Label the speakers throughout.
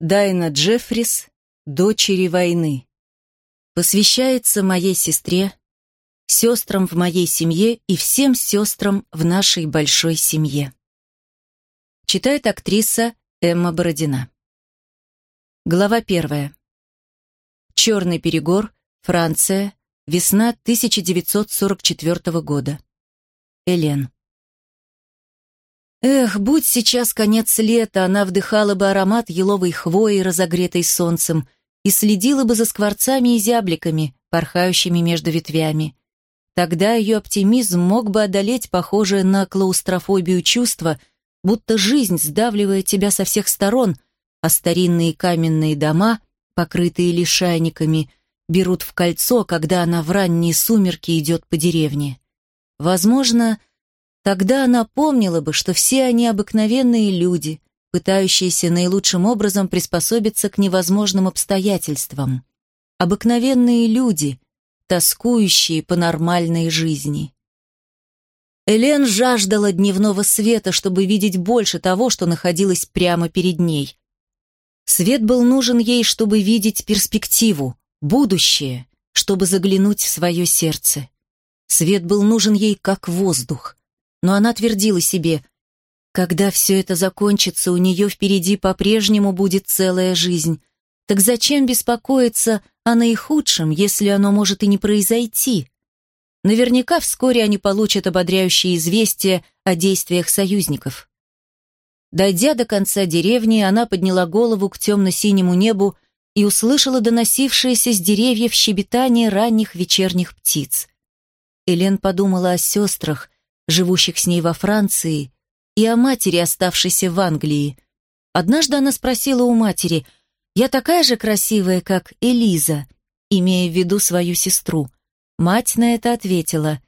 Speaker 1: Дайна Джеффрис, дочери войны. Посвящается моей сестре, сестрам в моей семье и всем сестрам в нашей большой семье. Читает актриса Эмма Бородина. Глава первая. Черный перегор, Франция, весна 1944 года. Элен. Эх, будь сейчас конец лета, она вдыхала бы аромат еловой хвои, разогретой солнцем, и следила бы за скворцами и зябликами, порхающими между ветвями. Тогда ее оптимизм мог бы одолеть похожее на клаустрофобию чувство, будто жизнь сдавливает тебя со всех сторон, а старинные каменные дома, покрытые лишайниками, берут в кольцо, когда она в ранние сумерки идет по деревне. Возможно, Тогда она помнила бы, что все они обыкновенные люди, пытающиеся наилучшим образом приспособиться к невозможным обстоятельствам. Обыкновенные люди, тоскующие по нормальной жизни. Элен жаждала дневного света, чтобы видеть больше того, что находилось прямо перед ней. Свет был нужен ей, чтобы видеть перспективу, будущее, чтобы заглянуть в свое сердце. Свет был нужен ей как воздух но она твердила себе, когда все это закончится, у нее впереди по-прежнему будет целая жизнь. Так зачем беспокоиться о наихудшем, если оно может и не произойти? Наверняка вскоре они получат ободряющие известия о действиях союзников. Дойдя до конца деревни, она подняла голову к темно-синему небу и услышала доносившееся с деревьев щебетание ранних вечерних птиц. Элен подумала о сестрах, живущих с ней во Франции, и о матери, оставшейся в Англии. Однажды она спросила у матери, «Я такая же красивая, как Элиза», имея в виду свою сестру. Мать на это ответила,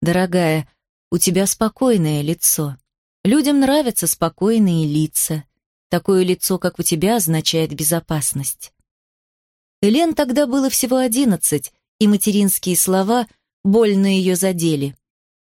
Speaker 1: «Дорогая, у тебя спокойное лицо. Людям нравятся спокойные лица. Такое лицо, как у тебя, означает безопасность». Элен тогда было всего одиннадцать, и материнские слова больно ее задели.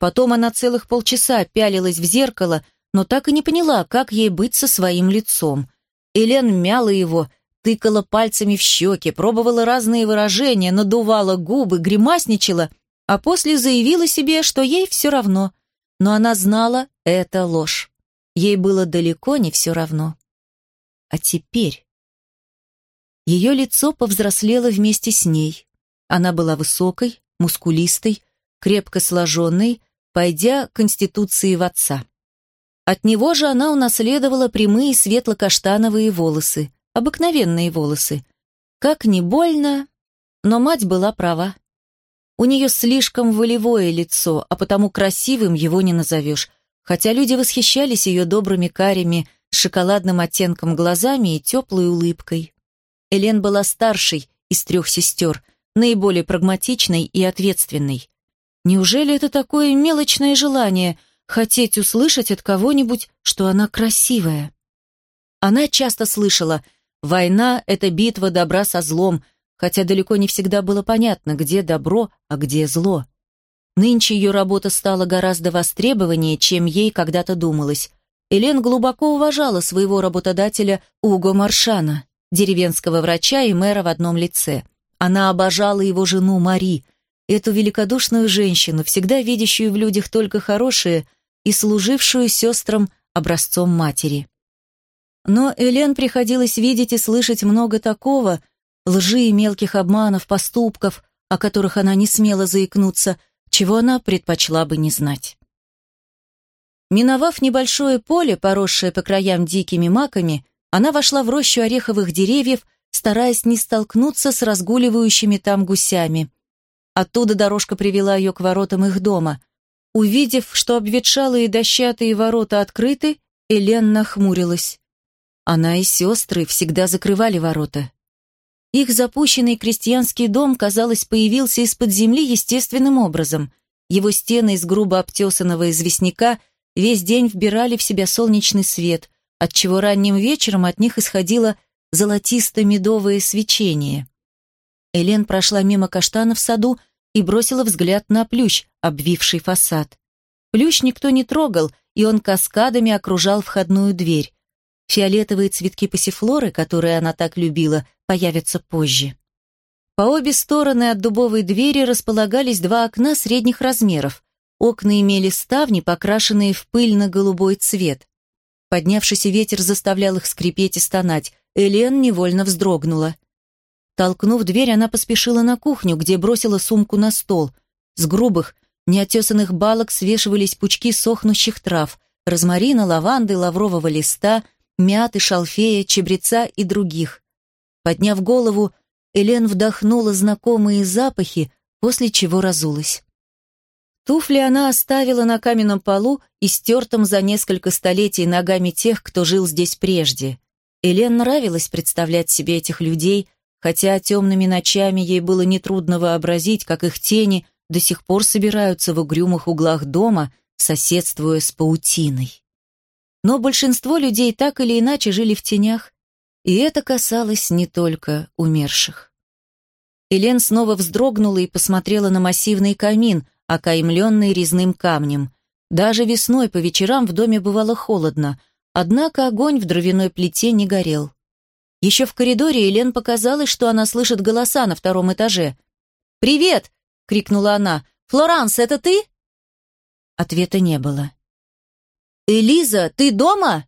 Speaker 1: Потом она целых полчаса пялилась в зеркало, но так и не поняла, как ей быть со своим лицом. Элен мяла его, тыкала пальцами в щеки, пробовала разные выражения, надувала губы, гримасничала, а после заявила себе, что ей все равно. Но она знала, это ложь. Ей было далеко не все равно. А теперь... Ее лицо повзрослело вместе с ней. Она была высокой, мускулистой, крепко сложенной, пойдя конституции в отца. От него же она унаследовала прямые светло-каштановые волосы, обыкновенные волосы. Как ни больно, но мать была права. У нее слишком волевое лицо, а потому красивым его не назовешь, хотя люди восхищались ее добрыми карими, с шоколадным оттенком глазами и теплой улыбкой. Элен была старшей из трех сестер, наиболее прагматичной и ответственной. Неужели это такое мелочное желание — хотеть услышать от кого-нибудь, что она красивая? Она часто слышала «война — это битва добра со злом», хотя далеко не всегда было понятно, где добро, а где зло. Нынче ее работа стала гораздо востребованнее, чем ей когда-то думалось. Элен глубоко уважала своего работодателя Уго Маршана, деревенского врача и мэра в одном лице. Она обожала его жену Мари — эту великодушную женщину, всегда видящую в людях только хорошее и служившую сестрам образцом матери. Но Элен приходилось видеть и слышать много такого, лжи и мелких обманов, поступков, о которых она не смела заикнуться, чего она предпочла бы не знать. Миновав небольшое поле, поросшее по краям дикими маками, она вошла в рощу ореховых деревьев, стараясь не столкнуться с разгуливающими там гусями. Оттуда дорожка привела ее к воротам их дома. Увидев, что обветшалые дощатые ворота открыты, Элен нахмурилась. Она и сестры всегда закрывали ворота. Их запущенный крестьянский дом, казалось, появился из-под земли естественным образом. Его стены из грубо обтесанного известняка весь день вбирали в себя солнечный свет, отчего ранним вечером от них исходило золотисто-медовое свечение. Элен прошла мимо каштана в саду и бросила взгляд на плющ, обвивший фасад. Плющ никто не трогал, и он каскадами окружал входную дверь. Фиолетовые цветки пассифлоры, которые она так любила, появятся позже. По обе стороны от дубовой двери располагались два окна средних размеров. Окна имели ставни, покрашенные в пыльно-голубой цвет. Поднявшийся ветер заставлял их скрипеть и стонать. Элен невольно вздрогнула. Толкнув дверь, она поспешила на кухню, где бросила сумку на стол. С грубых, неотесанных балок свешивались пучки сохнущих трав, розмарина, лаванды, лаврового листа, мяты, шалфея, чебреца и других. Подняв голову, Элен вдохнула знакомые запахи, после чего разулась. Туфли она оставила на каменном полу и стертом за несколько столетий ногами тех, кто жил здесь прежде. Элен нравилось представлять себе этих людей, хотя темными ночами ей было нетрудно вообразить, как их тени до сих пор собираются в угрюмых углах дома, соседствуя с паутиной. Но большинство людей так или иначе жили в тенях, и это касалось не только умерших. Элен снова вздрогнула и посмотрела на массивный камин, окаймленный резным камнем. Даже весной по вечерам в доме бывало холодно, однако огонь в дровяной плите не горел. Еще в коридоре Элен показалось, что она слышит голоса на втором этаже. «Привет!» — крикнула она. «Флоранс, это ты?» Ответа не было. «Элиза, ты дома?»